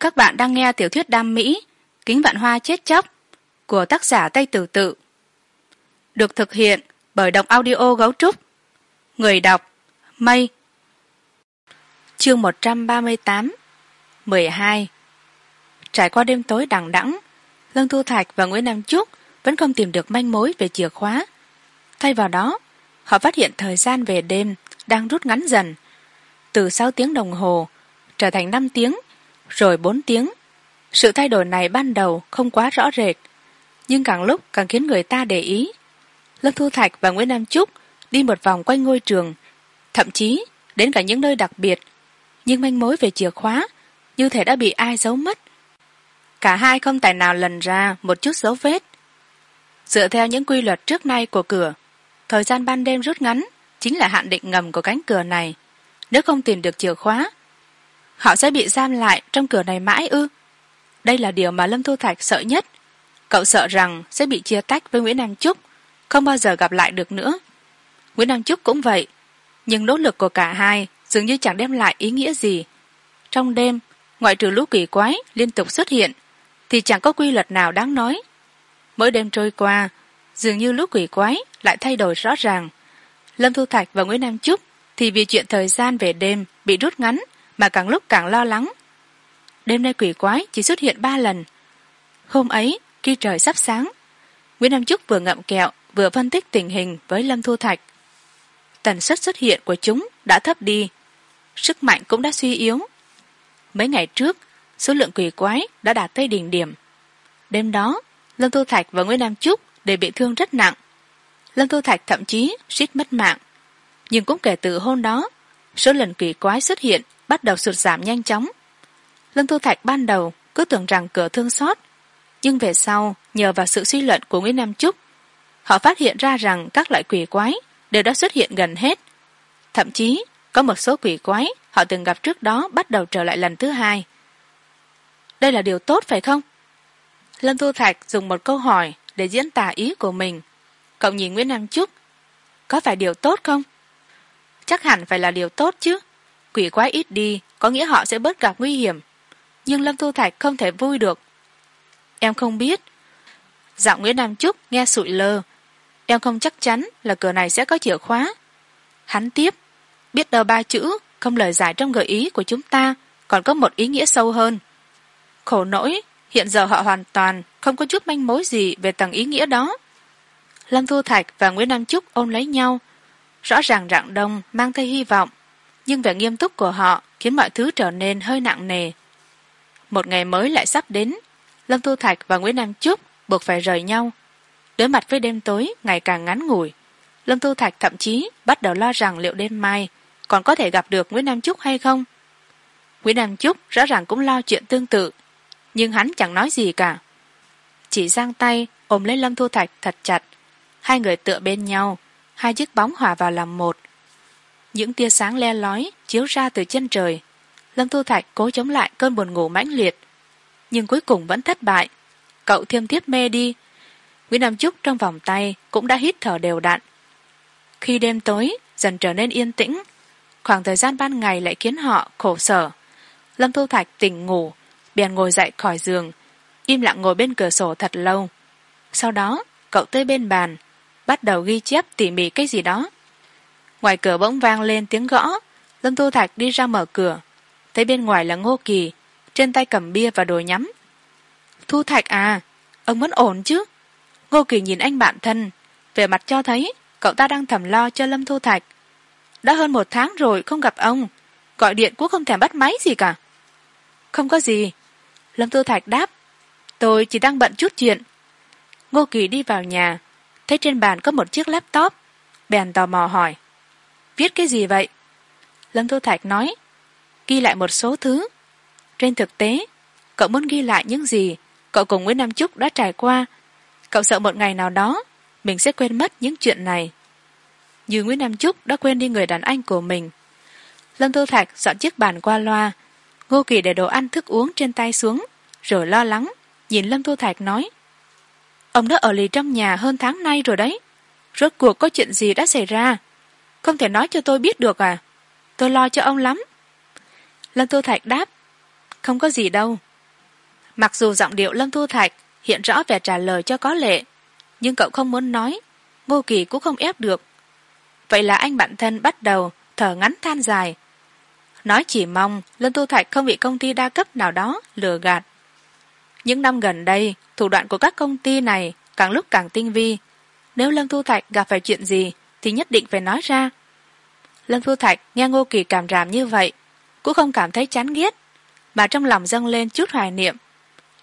các bạn đang nghe tiểu thuyết đam mỹ, kính vạn hoa chết chóc, của tác giả tây tử tự. Được thực hiện bởi đọc audio gấu trúc. Người đọc, mây. Chương một trăm ba mươi tám, mười hai. Trải qua đêm tối đằng đẵng, lương thu thạch và nguyễn nam trúc vẫn không tìm được manh mối về chìa khóa. Thay vào đó, họ phát hiện thời gian về đêm đang rút ngắn dần, từ sáu tiếng đồng hồ trở thành năm tiếng rồi bốn tiếng. Sự thay đổi này ban đầu không quá rõ rệt, nhưng càng lúc càng khiến người ta để ý. Lâm thu thạch và nguyễn nam trúc đi một vòng quanh ngôi trường, thậm chí đến cả những nơi đặc biệt, nhưng manh mối về chìa khóa như thể đã bị ai giấu mất. Cả hai không tài nào lần ra một chút dấu vết. Dựa theo những quy luật trước nay của cửa, thời gian ban đêm rút ngắn chính là hạn định ngầm của cánh cửa này. Nếu không tìm được chìa khóa họ sẽ bị giam lại trong cửa này mãi ư? Đây là điều mà lâm thu thạch sợ nhất. Cậu sợ rằng sẽ bị chia tách với nguyễn đăng trúc, không bao giờ gặp lại được nữa. Nguyễn đăng trúc cũng vậy, nhưng nỗ lực của cả hai dường như chẳng đem lại ý nghĩa gì. Trong đêm, ngoại trừ lũ quỷ quái liên tục xuất hiện, thì chẳng có quy luật nào đáng nói. Mỗi đêm trôi qua, dường như lũ quỷ quái lại thay đổi rõ ràng. Lâm thu thạch và nguyễn nam trúc thì vì chuyện thời gian về đêm bị rút ngắn mà càng lúc càng lo lắng. Đêm nay quỷ quái chỉ xuất hiện ba lần. Hôm ấy, khi trời sắp sáng, nguyễn nam trúc vừa ngậm kẹo, vừa phân tích tình hình với lâm thu thạch. Tần suất xuất hiện của chúng đã thấp đi, sức mạnh cũng đã suy yếu. Mấy ngày trước, số lượng quỷ quái đã đạt tới đỉnh điểm. Đêm đó, lâm thu thạch và nguyễn nam trúc đều bị thương rất nặng. Lâm thu thạch thậm chí suýt mất mạng. Nhưng cũng kể từ hôm đó, số lần quỷ quái xuất hiện bắt đầu sụt giảm nhanh chóng. Lâm thu thạch ban đầu cứ tưởng rằng cửa thương xót, nhưng về sau, nhờ vào sự suy luận của nguyễn nam trúc, họ phát hiện ra rằng các loại quỷ quái đều đã xuất hiện gần hết. Thậm chí, có một số quỷ quái họ từng gặp trước đó bắt đầu trở lại lần thứ hai. Đây là điều tốt phải không? Lâm thu thạch dùng một câu hỏi để diễn tả ý của mình. Cậu nhìn nguyễn nam trúc, có phải điều tốt không? Chắc hẳn phải là điều tốt chứ quỷ quái ít đi, có nghĩa họ sẽ bớt gặp nguy hiểm. Nhưng lâm thu thạch không thể vui được. Em không biết. Giọng nguyễn nam trúc nghe sụi lơ. Em không chắc chắn là cửa này sẽ có chìa khóa. Hắn tiếp. Biết đâu ba chữ không lời giải trong gợi ý của chúng ta còn có một ý nghĩa sâu hơn. Khổ nỗi, hiện giờ họ hoàn toàn không có chút manh mối gì về tầng ý nghĩa đó. Lâm thu thạch và nguyễn nam trúc ôm lấy nhau. Rõ ràng rạng đông mang theo hy vọng nhưng vẻ nghiêm túc của họ khiến mọi thứ trở nên hơi nặng nề. Một ngày mới lại sắp đến, lâm thu thạch và nguyễn nam trúc buộc phải rời nhau. Đối mặt với đêm tối ngày càng ngắn ngủi, lâm thu thạch thậm chí bắt đầu lo rằng liệu đêm mai còn có thể gặp được nguyễn nam trúc hay không. Nguyễn nam trúc rõ ràng cũng lo chuyện tương tự, nhưng hắn chẳng nói gì cả. Chỉ giang tay ôm lấy lâm thu thạch thật chặt, hai người tựa bên nhau, hai chiếc bóng hòa vào làm một những tia sáng le lói chiếu ra từ chân trời. Lâm thu thạch cố chống lại cơn buồn ngủ mãnh liệt. Nhưng cuối cùng vẫn thất bại. Cậu thiêm thiếp mê đi. Nguyễn nam trúc trong vòng tay cũng đã hít thở đều đặn. Khi đêm tối, dần trở nên yên tĩnh. Khoảng thời gian ban ngày lại khiến họ khổ sở. Lâm thu thạch tỉnh ngủ, bèn ngồi dậy khỏi giường, im lặng ngồi bên cửa sổ thật lâu. Sau đó, cậu tới bên bàn, bắt đầu ghi chép tỉ mỉ cái gì đó ngoài cửa bỗng vang lên tiếng gõ. Lâm thu thạch đi ra mở cửa. Thấy bên ngoài là ngô kỳ, trên tay cầm bia và đồ nhắm. Thu thạch à ông vẫn ổn chứ? Ngô kỳ nhìn anh bạn thân về mặt cho thấy cậu ta đang thầm lo cho lâm thu thạch. Đã hơn một tháng rồi không gặp ông, gọi điện cũng không thèm bắt máy gì cả. Không có gì. Lâm thu thạch đáp, tôi chỉ đang bận chút chuyện. Ngô kỳ đi vào nhà, thấy trên bàn có một chiếc laptop. Bèn tò mò hỏi viết cái gì vậy? Lâm thu thạch nói, ghi lại một số thứ. Trên thực tế, cậu muốn ghi lại những gì cậu cùng nguyễn nam trúc đã trải qua. Cậu sợ một ngày nào đó, mình sẽ quên mất những chuyện này. Như nguyễn nam trúc đã quên đi người đàn anh của mình, lâm thu thạch dọn chiếc bàn qua loa, ngô kỳ để đồ ăn thức uống trên tay xuống, rồi lo lắng, nhìn lâm thu thạch nói, ông đã ở lì trong nhà hơn tháng nay rồi đấy, rốt cuộc có chuyện gì đã xảy ra? Không thể nói cho tôi biết được à? Tôi lo cho ông lắm. Lâm thu thạch đáp, không có gì đâu. Mặc dù giọng điệu lâm thu thạch hiện rõ vẻ trả lời cho có lệ, nhưng cậu không muốn nói, ngô kỳ cũng không ép được. Vậy là anh bạn thân bắt đầu thở ngắn than dài. Nói chỉ mong lâm thu thạch không bị công ty đa cấp nào đó lừa gạt. Những năm gần đây, thủ đoạn của các công ty này càng lúc càng tinh vi. Nếu lâm thu thạch gặp phải chuyện gì thì nhất định phải nói ra. Lâm thu thạch nghe ngô kỳ cảm ràm như vậy, cũng không cảm thấy chán ghét, mà trong lòng dâng lên chút hoài niệm.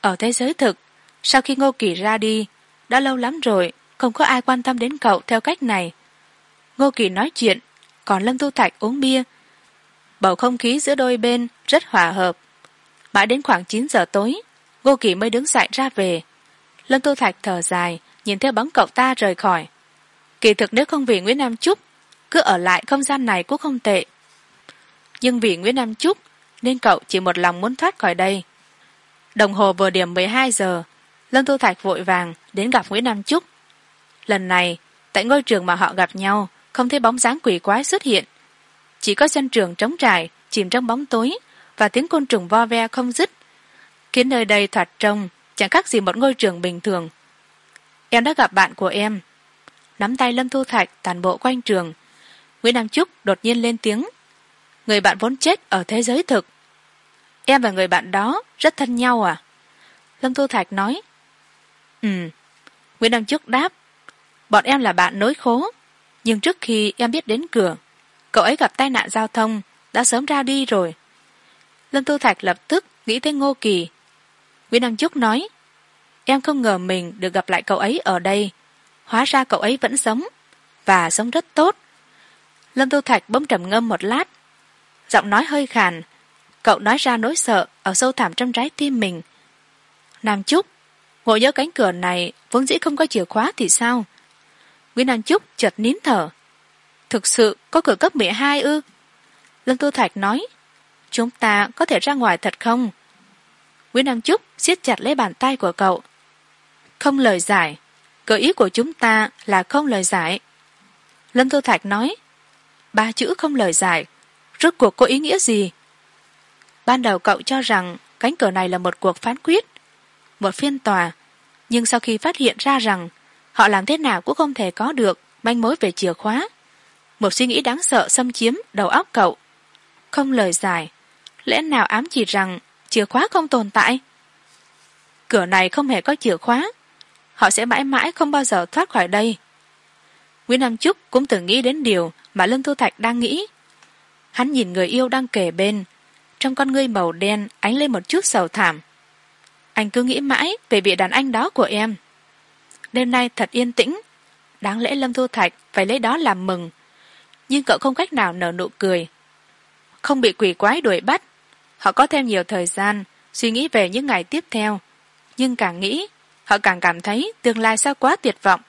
Ở thế giới thực, sau khi ngô kỳ ra đi, đã lâu lắm rồi, không có ai quan tâm đến cậu theo cách này. Ngô kỳ nói chuyện, còn lâm thu thạch uống bia. Bầu không khí giữa đôi bên rất hòa hợp. Mãi đến khoảng chín giờ tối, ngô kỳ mới đứng dậy ra về. Lâm thu thạch thở dài, nhìn theo bóng cậu ta rời khỏi kỳ thực nếu không vì nguyễn nam trúc cứ ở lại không gian này cũng không tệ. Nhưng vì nguyễn nam trúc nên cậu chỉ một lòng muốn thoát khỏi đây. Đồng hồ vừa điểm mười hai giờ, lâm tu thạch vội vàng đến gặp nguyễn nam trúc lần này, tại ngôi trường mà họ gặp nhau, không thấy bóng dáng quỷ quái xuất hiện. Chỉ có sân trường trống trải, chìm trong bóng tối, và tiếng côn trùng vo ve không dứt. Khiến nơi đây thoạt trông chẳng khác gì một ngôi trường bình thường. Em đã gặp bạn của em nắm tay lâm thu thạch toàn bộ quanh trường. Nguyễn nam trúc đột nhiên lên tiếng. Người bạn vốn chết ở thế giới thực. Em và người bạn đó rất thân nhau à? Lâm thu thạch nói. Ừ. Nguyễn nam trúc đáp. Bọn em là bạn nối khố. Nhưng trước khi em biết đến cửa, cậu ấy gặp tai nạn giao thông, đã sớm ra đi rồi. Lâm thu thạch lập tức nghĩ tới ngô kỳ. Nguyễn nam trúc nói. Em không ngờ mình được gặp lại cậu ấy ở đây hóa ra cậu ấy vẫn sống, và sống rất tốt. Lâm tu thạch bỗng trầm ngâm một lát. Giọng nói hơi khàn, cậu nói ra nỗi sợ ở sâu thẳm trong trái tim mình. Nam trúc ngồi nhớ cánh cửa này vốn dĩ không có chìa khóa thì sao? Nguyễn nam trúc chợt nín thở. Thực sự có cửa cấp mười hai ư? Lâm tu thạch nói, chúng ta có thể ra ngoài thật không? Nguyễn nam trúc siết chặt lấy bàn tay của cậu. Không lời giải gợi ý của chúng ta là không lời giải. Lâm Tô thạch nói, ba chữ không lời giải, rốt cuộc có ý nghĩa gì? Ban đầu cậu cho rằng cánh cửa này là một cuộc phán quyết, một phiên tòa, nhưng sau khi phát hiện ra rằng họ làm thế nào cũng không thể có được manh mối về chìa khóa, một suy nghĩ đáng sợ xâm chiếm đầu óc cậu. Không lời giải, lẽ nào ám chỉ rằng chìa khóa không tồn tại? Cửa này không hề có chìa khóa họ sẽ mãi mãi không bao giờ thoát khỏi đây. Nguyễn nam trúc cũng từng nghĩ đến điều mà lâm thu thạch đang nghĩ. Hắn nhìn người yêu đang kề bên, trong con ngươi màu đen ánh lên một chút sầu thảm. Anh cứ nghĩ mãi về vị đàn anh đó của em. Đêm nay thật yên tĩnh, đáng lẽ lâm thu thạch phải lấy đó làm mừng. Nhưng cậu không cách nào nở nụ cười. Không bị quỷ quái đuổi bắt, họ có thêm nhiều thời gian suy nghĩ về những ngày tiếp theo. Nhưng càng nghĩ họ càng cảm thấy tương lai sao quá tuyệt vọng.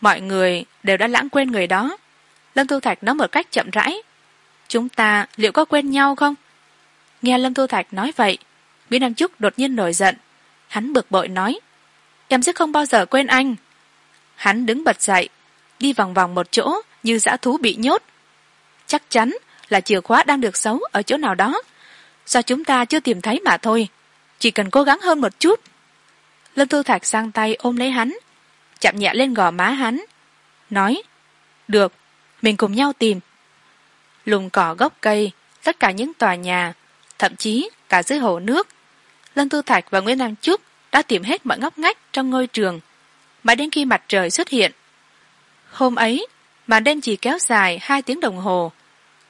Mọi người đều đã lãng quên người đó. Lâm thu thạch nói một cách chậm rãi. Chúng ta liệu có quên nhau không? Nghe lâm thu thạch nói vậy mỹ nam trúc đột nhiên nổi giận. Hắn bực bội nói, em sẽ không bao giờ quên anh. Hắn đứng bật dậy, đi vòng vòng một chỗ như dã thú bị nhốt. Chắc chắn là chìa khóa đang được giấu ở chỗ nào đó. Do chúng ta chưa tìm thấy mà thôi. Chỉ cần cố gắng hơn một chút lâm Tư thạch sang tay ôm lấy hắn, chạm nhẹ lên gò má hắn, nói, được, mình cùng nhau tìm. Lùng cỏ gốc cây, tất cả những tòa nhà, thậm chí cả dưới hồ nước, lâm Tư thạch và nguyễn nam trúc đã tìm hết mọi ngóc ngách trong ngôi trường. Mãi đến khi mặt trời xuất hiện, hôm ấy, màn đêm chỉ kéo dài hai tiếng đồng hồ.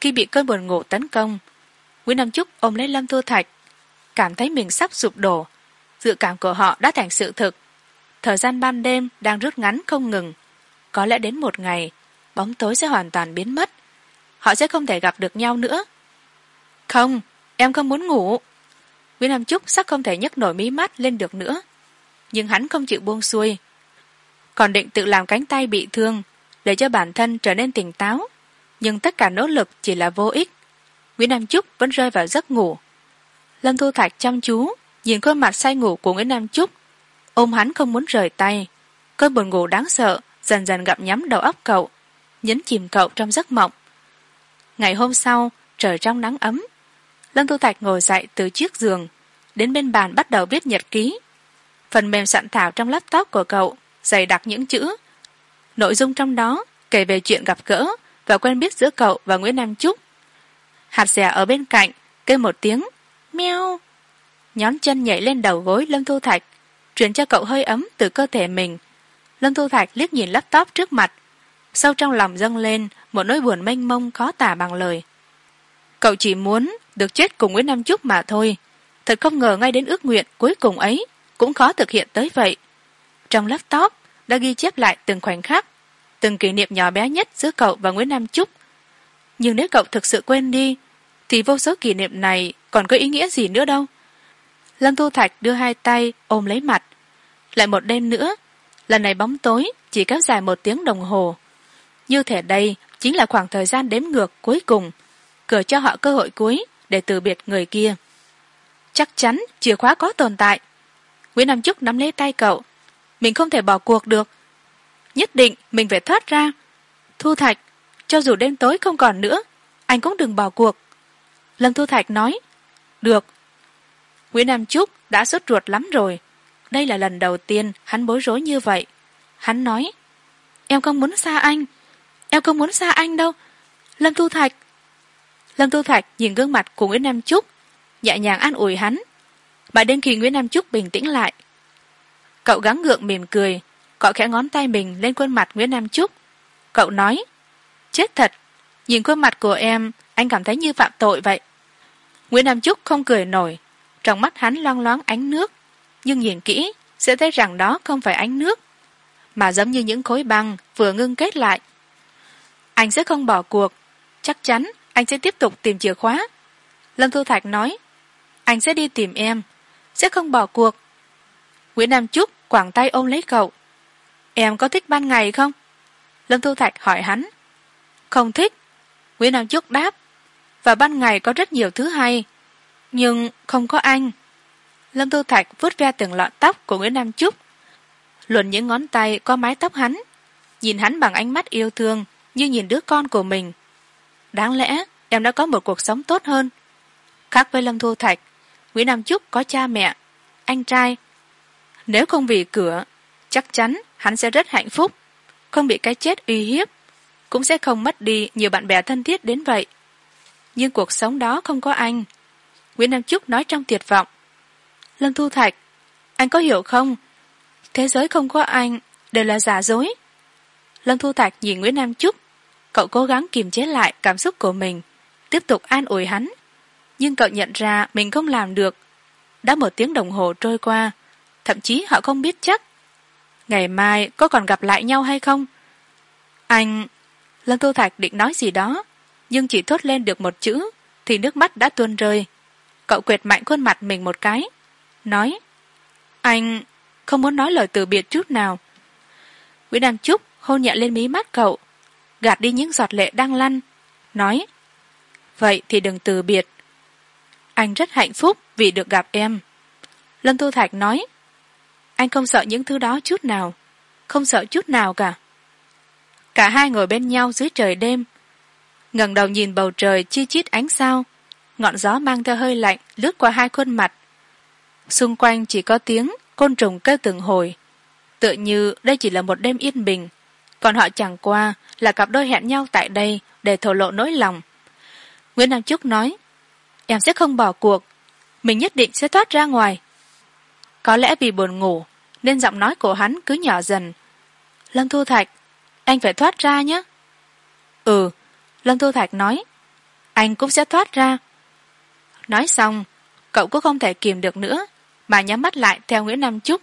Khi bị cơn buồn ngủ tấn công, nguyễn nam trúc ôm lấy lâm Tư thạch, cảm thấy mình sắp sụp đổ dự cảm của họ đã thành sự thực. Thời gian ban đêm đang rút ngắn không ngừng. Có lẽ đến một ngày, bóng tối sẽ hoàn toàn biến mất. Họ sẽ không thể gặp được nhau nữa. Không, em không muốn ngủ. Nguyễn nam trúc sắp không thể nhấc nổi mí mắt lên được nữa. Nhưng hắn không chịu buông xuôi. Còn định tự làm cánh tay bị thương, để cho bản thân trở nên tỉnh táo. Nhưng tất cả nỗ lực chỉ là vô ích. Nguyễn nam trúc vẫn rơi vào giấc ngủ. Lâm thu thạch chăm chú nhìn khuôn mặt say ngủ của nguyễn nam trúc ôm hắn không muốn rời tay. Cơn buồn ngủ đáng sợ, dần dần gặm nhắm đầu óc cậu, nhấn chìm cậu trong giấc mộng. Ngày hôm sau, trời trong nắng ấm. Lâm tu thạch ngồi dậy từ chiếc giường, đến bên bàn bắt đầu viết nhật ký. Phần mềm soạn thảo trong laptop của cậu dày đặc những chữ. Nội dung trong đó kể về chuyện gặp gỡ và quen biết giữa cậu và nguyễn nam trúc hạt dẻ ở bên cạnh kêu một tiếng meo nhón chân nhảy lên đầu gối lâm thu thạch, truyền cho cậu hơi ấm từ cơ thể mình. Lâm thu thạch liếc nhìn laptop trước mặt. Sâu trong lòng dâng lên một nỗi buồn mênh mông khó tả bằng lời. Cậu chỉ muốn được chết cùng nguyễn nam trúc mà thôi. Thật không ngờ ngay đến ước nguyện cuối cùng ấy cũng khó thực hiện tới vậy. Trong laptop đã ghi chép lại từng khoảnh khắc, từng kỷ niệm nhỏ bé nhất giữa cậu và nguyễn nam trúc nhưng nếu cậu thực sự quên đi, thì vô số kỷ niệm này còn có ý nghĩa gì nữa đâu? Lâm thu thạch đưa hai tay ôm lấy mặt. Lại một đêm nữa, lần này bóng tối chỉ kéo dài một tiếng đồng hồ. Như thể đây chính là khoảng thời gian đếm ngược cuối cùng cửa cho họ cơ hội cuối để từ biệt người kia. Chắc chắn chìa khóa có tồn tại. Nguyễn nam trúc nắm lấy tay cậu. Mình không thể bỏ cuộc được. Nhất định mình phải thoát ra. Thu thạch, cho dù đêm tối không còn nữa, anh cũng đừng bỏ cuộc. Lâm thu thạch nói, được nguyễn nam trúc đã sốt ruột lắm rồi. Đây là lần đầu tiên hắn bối rối như vậy. Hắn nói, em không muốn xa anh. Em không muốn xa anh đâu. Lâm thu thạch, lâm thu thạch nhìn gương mặt của nguyễn nam trúc nhẹ nhàng an ủi hắn. Mà đến khi nguyễn nam trúc bình tĩnh lại. Cậu gắng gượng mỉm cười, cọ khẽ ngón tay mình lên khuôn mặt nguyễn nam trúc cậu nói, chết thật, nhìn khuôn mặt của em, anh cảm thấy như phạm tội vậy. Nguyễn nam trúc không cười nổi trong mắt hắn loang loáng ánh nước. Nhưng nhìn kỹ, sẽ thấy rằng đó không phải ánh nước, mà giống như những khối băng vừa ngưng kết lại. Anh sẽ không bỏ cuộc. Chắc chắn anh sẽ tiếp tục tìm chìa khóa. Lâm thu thạch nói, anh sẽ đi tìm em, sẽ không bỏ cuộc. Nguyễn nam trúc quảng tay ôm lấy cậu, em có thích ban ngày không? Lâm thu thạch hỏi hắn, không thích. Nguyễn nam trúc đáp và ban ngày có rất nhiều thứ hay nhưng không có anh. Lâm thu thạch vứt ve từng lọn tóc của nguyễn nam trúc. Luồn những ngón tay qua mái tóc hắn, nhìn hắn bằng ánh mắt yêu thương như nhìn đứa con của mình. Đáng lẽ em đã có một cuộc sống tốt hơn. Khác với lâm thu thạch, nguyễn nam trúc có cha mẹ, anh trai. Nếu không vì cửa, chắc chắn hắn sẽ rất hạnh phúc. Không bị cái chết uy hiếp, cũng sẽ không mất đi nhiều bạn bè thân thiết đến vậy. Nhưng cuộc sống đó không có anh nguyễn nam trúc nói trong tuyệt vọng. Lâm thu thạch, anh có hiểu không? Thế giới không có anh, đều là giả dối. Lâm thu thạch nhìn nguyễn nam trúc, cậu cố gắng kiềm chế lại cảm xúc của mình, tiếp tục an ủi hắn. Nhưng cậu nhận ra mình không làm được. Đã một tiếng đồng hồ trôi qua, thậm chí họ không biết chắc. Ngày mai có còn gặp lại nhau hay không? Anh, lâm thu thạch định nói gì đó, nhưng chỉ thốt lên được một chữ thì nước mắt đã tuôn rơi cậu quệt mạnh khuôn mặt mình một cái. Nói, anh không muốn nói lời từ biệt chút nào. Nguyễn đăng trúc hôn nhẹ lên mí mắt cậu, gạt đi những giọt lệ đang lăn, nói, vậy thì đừng từ biệt. Anh rất hạnh phúc vì được gặp em. Lâm thu thạch nói, anh không sợ những thứ đó chút nào, không sợ chút nào cả. Cả hai ngồi bên nhau dưới trời đêm, ngẩng đầu nhìn bầu trời chi chít ánh sao ngọn gió mang theo hơi lạnh lướt qua hai khuôn mặt. Xung quanh chỉ có tiếng côn trùng kêu từng hồi. Tựa như đây chỉ là một đêm yên bình, còn họ chẳng qua là cặp đôi hẹn nhau tại đây để thổ lộ nỗi lòng. Nguyễn nam trúc nói, em sẽ không bỏ cuộc, mình nhất định sẽ thoát ra ngoài. Có lẽ vì buồn ngủ nên giọng nói của hắn cứ nhỏ dần. Lâm thu thạch, anh phải thoát ra nhé. Ừ lâm thu thạch nói, anh cũng sẽ thoát ra nói xong, cậu cũng không thể kìm được nữa, mà nhắm mắt lại theo nguyễn nam trúc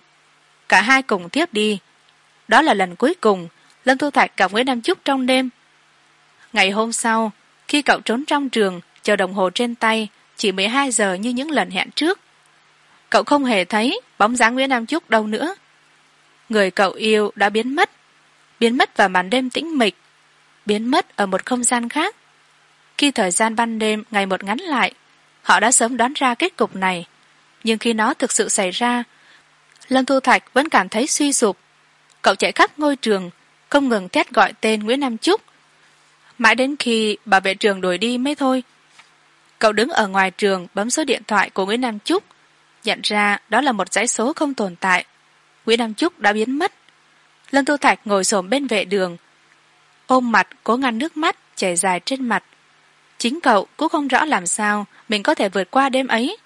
cả hai cùng tiếp đi. Đó là lần cuối cùng lâm thu thạch gặp nguyễn nam trúc trong đêm. Ngày hôm sau, khi cậu trốn trong trường, chờ đồng hồ trên tay, chỉ mười hai giờ như những lần hẹn trước. Cậu không hề thấy bóng dáng nguyễn nam trúc đâu nữa. Người cậu yêu đã biến mất biến mất vào màn đêm tĩnh mịch, biến mất ở một không gian khác. Khi thời gian ban đêm ngày một ngắn lại họ đã sớm đoán ra kết cục này. Nhưng khi nó thực sự xảy ra, lâm thu thạch vẫn cảm thấy suy sụp. Cậu chạy khắp ngôi trường, không ngừng thét gọi tên nguyễn nam trúc mãi đến khi bảo vệ trường đuổi đi mới thôi, cậu đứng ở ngoài trường bấm số điện thoại của nguyễn nam trúc nhận ra đó là một dãy số không tồn tại. Nguyễn nam trúc đã biến mất. Lâm thu thạch ngồi xổm bên vệ đường, ôm mặt cố ngăn nước mắt chảy dài trên mặt chính cậu cũng không rõ làm sao mình có thể vượt qua đêm ấy.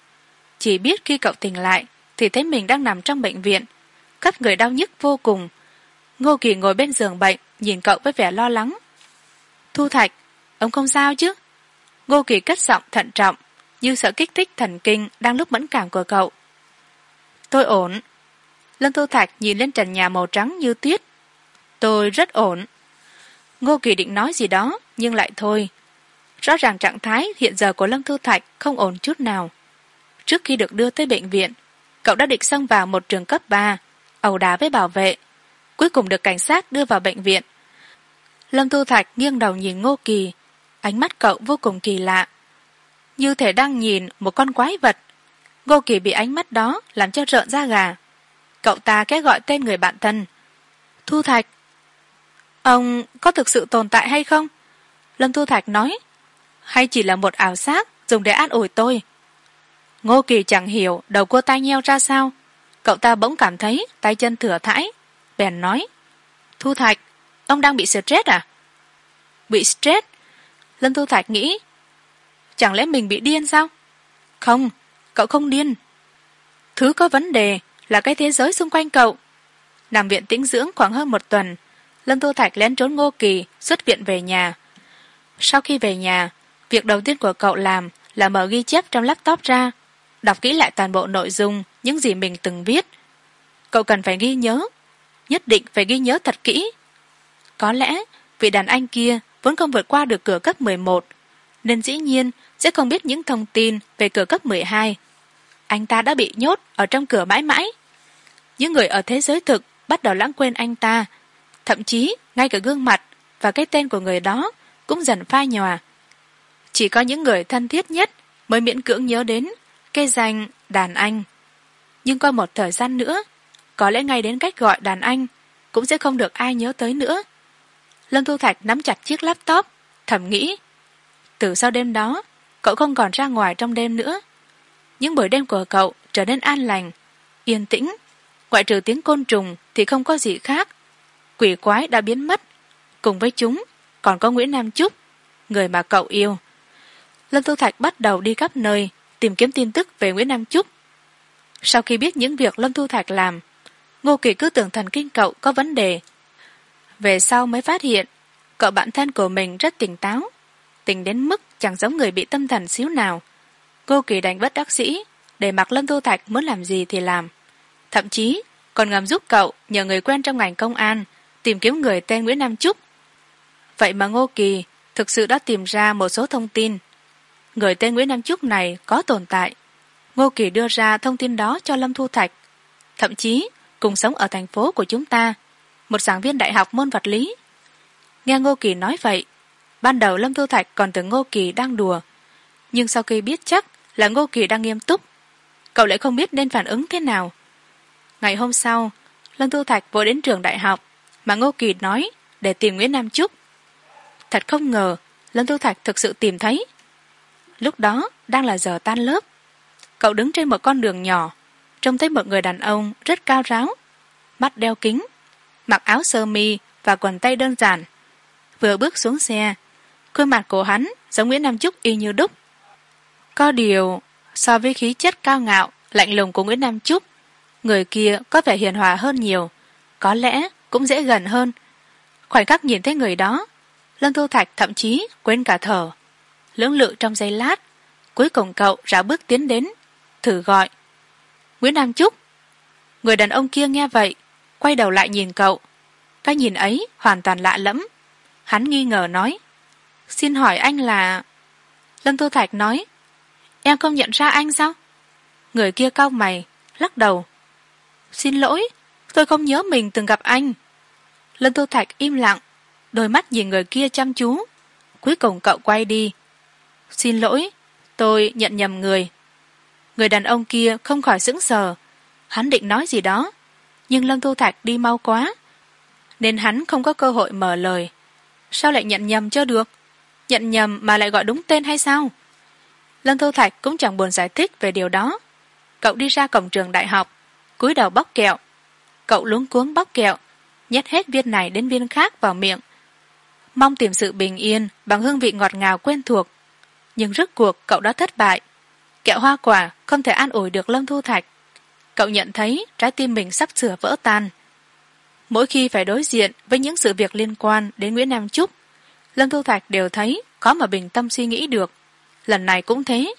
Chỉ biết khi cậu tỉnh lại thì thấy mình đang nằm trong bệnh viện, khắp người đau nhức vô cùng. Ngô kỳ ngồi bên giường bệnh nhìn cậu với vẻ lo lắng. Thu thạch, ông không sao chứ? Ngô kỳ cất giọng thận trọng, như sợ kích thích thần kinh đang lúc mẫn cảm của cậu. Tôi ổn. Lâm thu thạch nhìn lên trần nhà màu trắng như tuyết. Tôi rất ổn. Ngô kỳ định nói gì đó, nhưng lại thôi rõ ràng trạng thái hiện giờ của lâm thư thạch không ổn chút nào. Trước khi được đưa tới bệnh viện, cậu đã định xông vào một trường cấp ba, ẩu đá với bảo vệ. Cuối cùng được cảnh sát đưa vào bệnh viện. Lâm thu thạch nghiêng đầu nhìn ngô kỳ, ánh mắt cậu vô cùng kỳ lạ. Như thể đang nhìn một con quái vật. Ngô kỳ bị ánh mắt đó làm cho rợn da gà. Cậu ta cái gọi tên người bạn thân. Thu thạch, ông có thực sự tồn tại hay không? Lâm thu thạch nói hay chỉ là một ảo giác, dùng để an ủi tôi? Ngô kỳ chẳng hiểu đầu cô tay nheo ra sao. Cậu ta bỗng cảm thấy tay chân thừa thãi. Bèn nói, thu thạch, ông đang bị stress à? Bị stress? Lâm thu thạch nghĩ, chẳng lẽ mình bị điên sao? Không, cậu không điên. Thứ có vấn đề là cái thế giới xung quanh cậu. Nằm viện tĩnh dưỡng khoảng hơn một tuần, lâm thu thạch lén trốn ngô kỳ, xuất viện về nhà. Sau khi về nhà việc đầu tiên của cậu làm là mở ghi chép trong laptop ra, đọc kỹ lại toàn bộ nội dung, những gì mình từng viết. Cậu cần phải ghi nhớ, nhất định phải ghi nhớ thật kỹ. Có lẽ vị đàn anh kia vốn không vượt qua được cửa cấp mười một, nên dĩ nhiên sẽ không biết những thông tin về cửa cấp mười hai. Anh ta đã bị nhốt ở trong cửa mãi mãi. Những người ở thế giới thực bắt đầu lãng quên anh ta, thậm chí ngay cả gương mặt và cái tên của người đó cũng dần phai nhòa chỉ có những người thân thiết nhất mới miễn cưỡng nhớ đến cái danh đàn anh. Nhưng qua một thời gian nữa, có lẽ ngay đến cách gọi đàn anh cũng sẽ không được ai nhớ tới nữa. Lâm thu thạch nắm chặt chiếc laptop, thầm nghĩ, từ sau đêm đó, cậu không còn ra ngoài trong đêm nữa. Những buổi đêm của cậu trở nên an lành, yên tĩnh. Ngoại trừ tiếng côn trùng thì không có gì khác. Quỷ quái đã biến mất. Cùng với chúng còn có nguyễn nam trúc, người mà cậu yêu lâm thu thạch bắt đầu đi khắp nơi, tìm kiếm tin tức về nguyễn nam trúc. Sau khi biết những việc lâm thu thạch làm, ngô kỳ cứ tưởng thần kinh cậu có vấn đề. Về sau mới phát hiện, cậu bạn thân của mình rất tỉnh táo, tỉnh đến mức chẳng giống người bị tâm thần xíu nào. Ngô kỳ đành bất đắc sĩ để mặc lâm thu thạch muốn làm gì thì làm. Thậm chí, còn ngầm giúp cậu nhờ người quen trong ngành công an tìm kiếm người tên nguyễn nam trúc. Vậy mà ngô kỳ thực sự đã tìm ra một số thông tin người tên nguyễn nam trúc này có tồn tại. Ngô kỳ đưa ra thông tin đó cho lâm thu thạch. Thậm chí, cùng sống ở thành phố của chúng ta, một giảng viên đại học môn vật lý. Nghe ngô kỳ nói vậy, ban đầu lâm thu thạch còn tưởng ngô kỳ đang đùa. Nhưng sau khi biết chắc là ngô kỳ đang nghiêm túc, cậu lại không biết nên phản ứng thế nào. Ngày hôm sau, lâm thu thạch vội đến trường đại học mà ngô kỳ nói để tìm nguyễn nam trúc thật không ngờ, lâm thu thạch thực sự tìm thấy lúc đó đang là giờ tan lớp. Cậu đứng trên một con đường nhỏ, trông thấy một người đàn ông rất cao ráo, mắt đeo kính, mặc áo sơ mi và quần tây đơn giản. Vừa bước xuống xe, khuôn mặt của hắn giống nguyễn nam trúc y như đúc. Có điều, so với khí chất cao ngạo, lạnh lùng của nguyễn nam trúc người kia có vẻ hiền hòa hơn nhiều, có lẽ cũng dễ gần hơn. Khoảnh khắc nhìn thấy người đó lâm thu thạch thậm chí quên cả thở lưỡng lự trong giây lát. Cuối cùng cậu rảo bước tiến đến, thử gọi. Nguyễn nam trúc. Người đàn ông kia nghe vậy, quay đầu lại nhìn cậu. Cái nhìn ấy hoàn toàn lạ lẫm. Hắn nghi ngờ nói, xin hỏi anh là lâm thu thạch nói, em không nhận ra anh sao? Người kia cau mày, lắc đầu, xin lỗi, tôi không nhớ mình từng gặp anh. Lâm thu thạch im lặng, đôi mắt nhìn người kia chăm chú. Cuối cùng cậu quay đi xin lỗi, tôi nhận nhầm người. Người đàn ông kia không khỏi sững sờ. Hắn định nói gì đó, nhưng lâm thu thạch đi mau quá, nên hắn không có cơ hội mở lời. Sao lại nhận nhầm cho được? Nhận nhầm mà lại gọi đúng tên hay sao? Lâm thu thạch cũng chẳng buồn giải thích về điều đó. Cậu đi ra cổng trường đại học, cúi đầu bóc kẹo. Cậu luống cuống bóc kẹo, nhét hết viên này đến viên khác vào miệng. Mong tìm sự bình yên bằng hương vị ngọt ngào quen thuộc nhưng rứt cuộc cậu đã thất bại. Kẹo hoa quả không thể an ủi được lâm thu thạch. Cậu nhận thấy trái tim mình sắp sửa vỡ tan. Mỗi khi phải đối diện với những sự việc liên quan đến nguyễn nam trúc lâm thu thạch đều thấy khó mà bình tâm suy nghĩ được. Lần này cũng thế.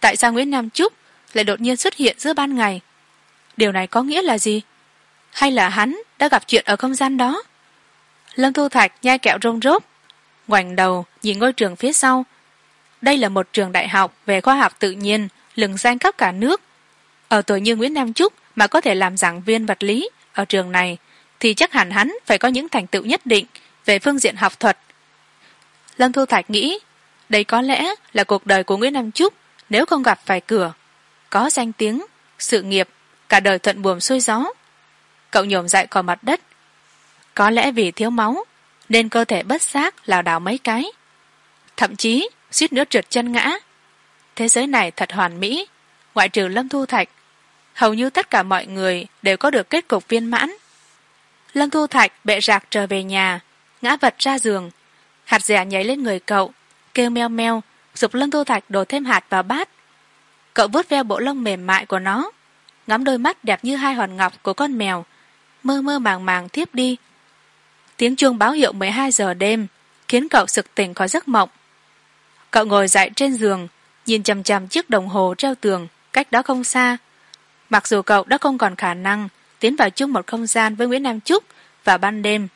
Tại sao nguyễn nam trúc lại đột nhiên xuất hiện giữa ban ngày? Điều này có nghĩa là gì? Hay là hắn đã gặp chuyện ở không gian đó? Lâm thu thạch nhai kẹo rông rốt ngoảnh đầu nhìn ngôi trường phía sau đây là một trường đại học về khoa học tự nhiên, lừng danh khắp cả nước. Ở tuổi như nguyễn nam trúc mà có thể làm giảng viên vật lý ở trường này, thì chắc hẳn hắn phải có những thành tựu nhất định về phương diện học thuật. Lâm thu thạch nghĩ, đây có lẽ là cuộc đời của nguyễn nam trúc nếu không gặp phải cửa, có danh tiếng, sự nghiệp, cả đời thuận buồm xuôi gió. Cậu nhổm dậy khỏi mặt đất. Có lẽ vì thiếu máu, nên cơ thể bất giác lảo đảo mấy cái. Thậm chí suýt nữa trượt chân ngã. Thế giới này thật hoàn mỹ, ngoại trừ lâm thu thạch. Hầu như tất cả mọi người đều có được kết cục viên mãn. Lâm thu thạch bệ rạc trở về nhà, ngã vật ra giường. Hạt dẻ nhảy lên người cậu, kêu meo meo, giục lâm thu thạch đổ thêm hạt vào bát. Cậu vuốt veo bộ lông mềm mại của nó, ngắm đôi mắt đẹp như hai hòn ngọc của con mèo, mơ mơ màng màng thiếp đi. Tiếng chuông báo hiệu mười hai giờ đêm khiến cậu sực tỉnh khỏi giấc mộng cậu ngồi dậy trên giường, nhìn chằm chằm chiếc đồng hồ treo tường cách đó không xa. Mặc dù cậu đã không còn khả năng tiến vào chung một không gian với nguyễn nam trúc vào ban đêm,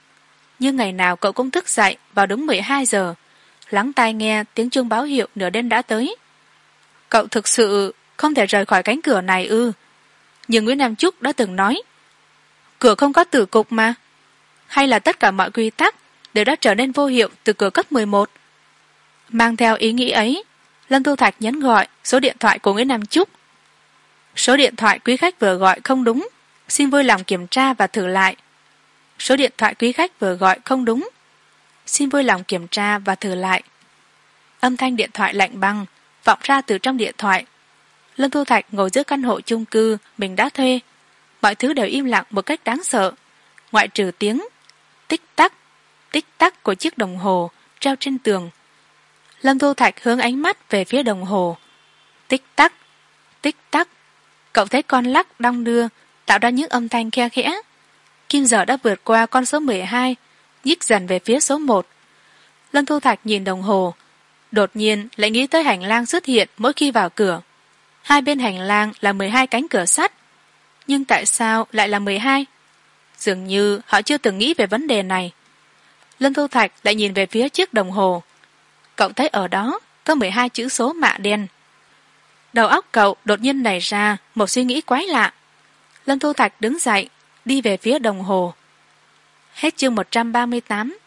nhưng ngày nào cậu cũng thức dậy vào đúng mười hai giờ, lắng tai nghe tiếng chuông báo hiệu nửa đêm đã tới. Cậu thực sự không thể rời khỏi cánh cửa này ư? Nhưng nguyễn nam trúc đã từng nói, cửa không có tử cục mà. Hay là tất cả mọi quy tắc đều đã trở nên vô hiệu từ cửa cấp mười một mang theo ý nghĩ ấy, lâm thu thạch nhấn gọi số điện thoại của nguyễn nam trúc. Số điện thoại quý khách vừa gọi không đúng, xin vui lòng kiểm tra và thử lại. Số điện thoại quý khách vừa gọi không đúng, xin vui lòng kiểm tra và thử lại. Âm thanh điện thoại lạnh băng, vọng ra từ trong điện thoại. Lâm thu thạch ngồi giữa căn hộ chung cư, mình đã thuê. Mọi thứ đều im lặng một cách đáng sợ. Ngoại trừ tiếng tích tắc tích tắc của chiếc đồng hồ treo trên tường lâm thu thạch hướng ánh mắt về phía đồng hồ. Tích tắc tích tắc, cậu thấy con lắc đong đưa, tạo ra những âm thanh khe khẽ. Kim giờ đã vượt qua con số mười hai, nhích dần về phía số một. Lâm thu thạch nhìn đồng hồ, đột nhiên lại nghĩ tới hành lang xuất hiện mỗi khi vào cửa. Hai bên hành lang là mười hai cánh cửa sắt. Nhưng tại sao lại là mười hai? Dường như họ chưa từng nghĩ về vấn đề này. Lâm thu thạch lại nhìn về phía chiếc đồng hồ cậu thấy ở đó có mười hai chữ số mạ đen. Đầu óc cậu đột nhiên nảy ra một suy nghĩ quái lạ. Lâm thu thạch đứng dậy, đi về phía đồng hồ. Hết chương một trăm ba mươi tám.